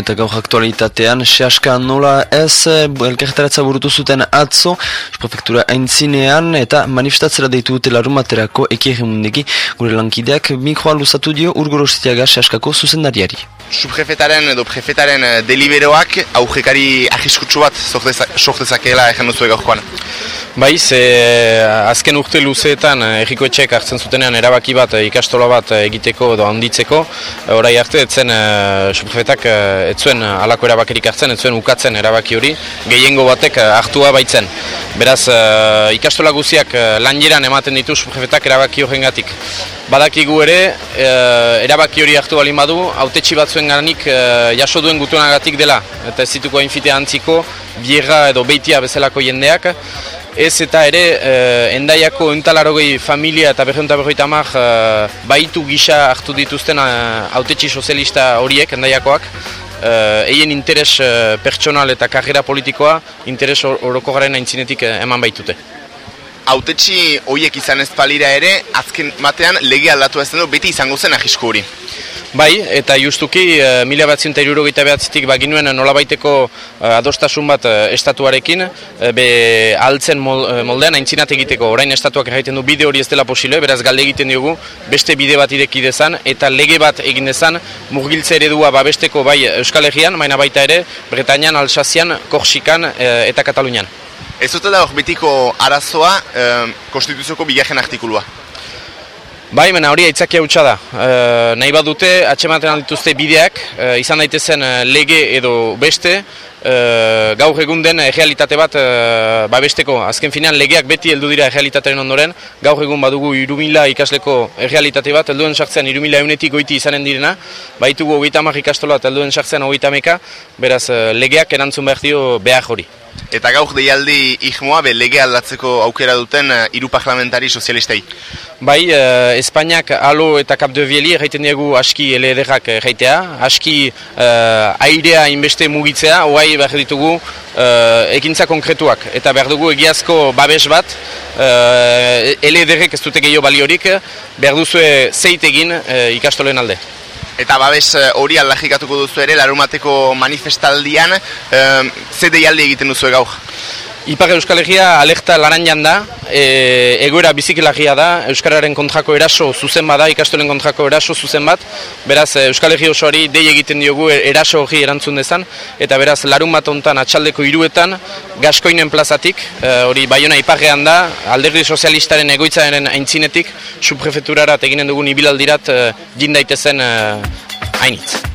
Eta gaur aktualitatean, sehaska nola ez, elkarretaratza burutu zuten atzo, prefektura aintzinean, eta manifestatzera deitu dute larumaterako ekiegemundegi, gure lankideak mikroa luzatu dio urgorositiaga sehaskako zuzendariari. Subprefetaren edo prefetaren deliberoak aurrekari ahiskutsu bat sortezakeela egen duzu gaurkoan. Bai, ze azken urte luzeetan erriko etxek hartzen zutenean erabaki bat ikastola bat egiteko edo handitzeko, orai arte etzen subprefetak etzuen alako erabakirik hartzen, etzuen ukatzen erabaki hori, gehiengo batek hartua baitzen. Beraz, ikastola guziak lanjeran ematen ditu subprefetak erabaki horren gatik. Badakigu ere, erabaki hori hartu balin badu, autetxi batzuen garanik jaso duen gutunagatik dela, eta ez zituko infitea antziko, bierra edo beitia bezalako jendeak, Ez eta ere, eh, endaiako entalarogei familia eta berreunta berroita amak eh, baitu gisa hartu dituzten eh, autetxi sozialista horiek, endaiakoak, eh, eien interes eh, pertsonal eta karrera politikoa, interes oroko garen aintzinetik eh, eman baitute. Autetxi horiek izan ez palira ere, azken batean lege aldatu ez du beti izango zen ahisko hori. Bai, eta justuki, e, mila bat zinta irurogeita behatzitik baginuen nolabaiteko e, adostasun bat e, estatuarekin, be altzen mol, moldean aintzinat egiteko, orain estatuak erraiten du bide hori ez dela posile, beraz galde egiten diogu, beste bide bat ireki dezan, eta lege bat egin dezan, murgiltze eredua babesteko bai Euskal Herrian, maina baita ere, Bretañan, Alsazian, Korsikan eta Katalunian. Ez dut da hor betiko arazoa e, konstituzioko bigarren artikulua? Bai, mena hori aitzakia hutsa da. E, nahi badute, atxematen aldituzte bideak, e, izan daitezen lege edo beste, e, gaur egun den realitate bat e, babesteko. Azken finean, legeak beti heldu dira realitatearen ondoren, gaur egun badugu irumila ikasleko realitate bat, helduen sartzean irumila eunetik goiti izanen direna, baitugu hogeita amak ikastola eta helduen sartzean hogeita meka, beraz legeak erantzun behar dio behar hori. Eta gaur deialdi ihmoa be lege aldatzeko aukera duten hiru parlamentari sozialistei. Bai, uh, Espainiak alo eta kap de bieli erraiten diegu aski elederrak erraitea, aski uh, airea inbeste mugitzea, oai behar ditugu uh, ekintza konkretuak. Eta behar dugu egiazko babes bat, uh, elederrek ez dute gehiago baliorik, behar duzue zeitegin uh, ikastolen alde. Eta babes hori aldajikatuko duzu ere, larumateko manifestaldian, um, ze deialdi egiten duzu gaur? Ipar Euskal Herria alerta laranjan da, e, egoera bizikilagia da, Euskararen kontrako eraso zuzen bada, ikastolen kontrako eraso zuzen bat, beraz Euskal Herria osoari dei egiten diogu eraso hori erantzun dezan, eta beraz larun bat ontan atxaldeko iruetan, gaskoinen plazatik, hori e, baiona iparrean da, alderdi sozialistaren egoitzaren aintzinetik, subprefeturara eginen dugun ibilaldirat e, jindaitezen e, hainitz.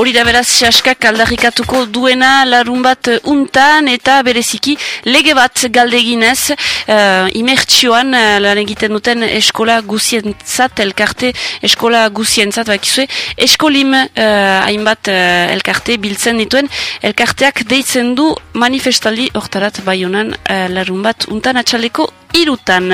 Hori da beraz, xaskak aldarrikatuko duena larun bat untan eta bereziki lege bat galdeginez uh, imertsioan uh, lan egiten duten eskola guzientzat, elkarte eskola guzientzat, bakizue, eskolim uh, hainbat uh, elkarte biltzen dituen, elkarteak deitzen du manifestaldi hortarat bai honan uh, larun bat untan atxaleko irutan.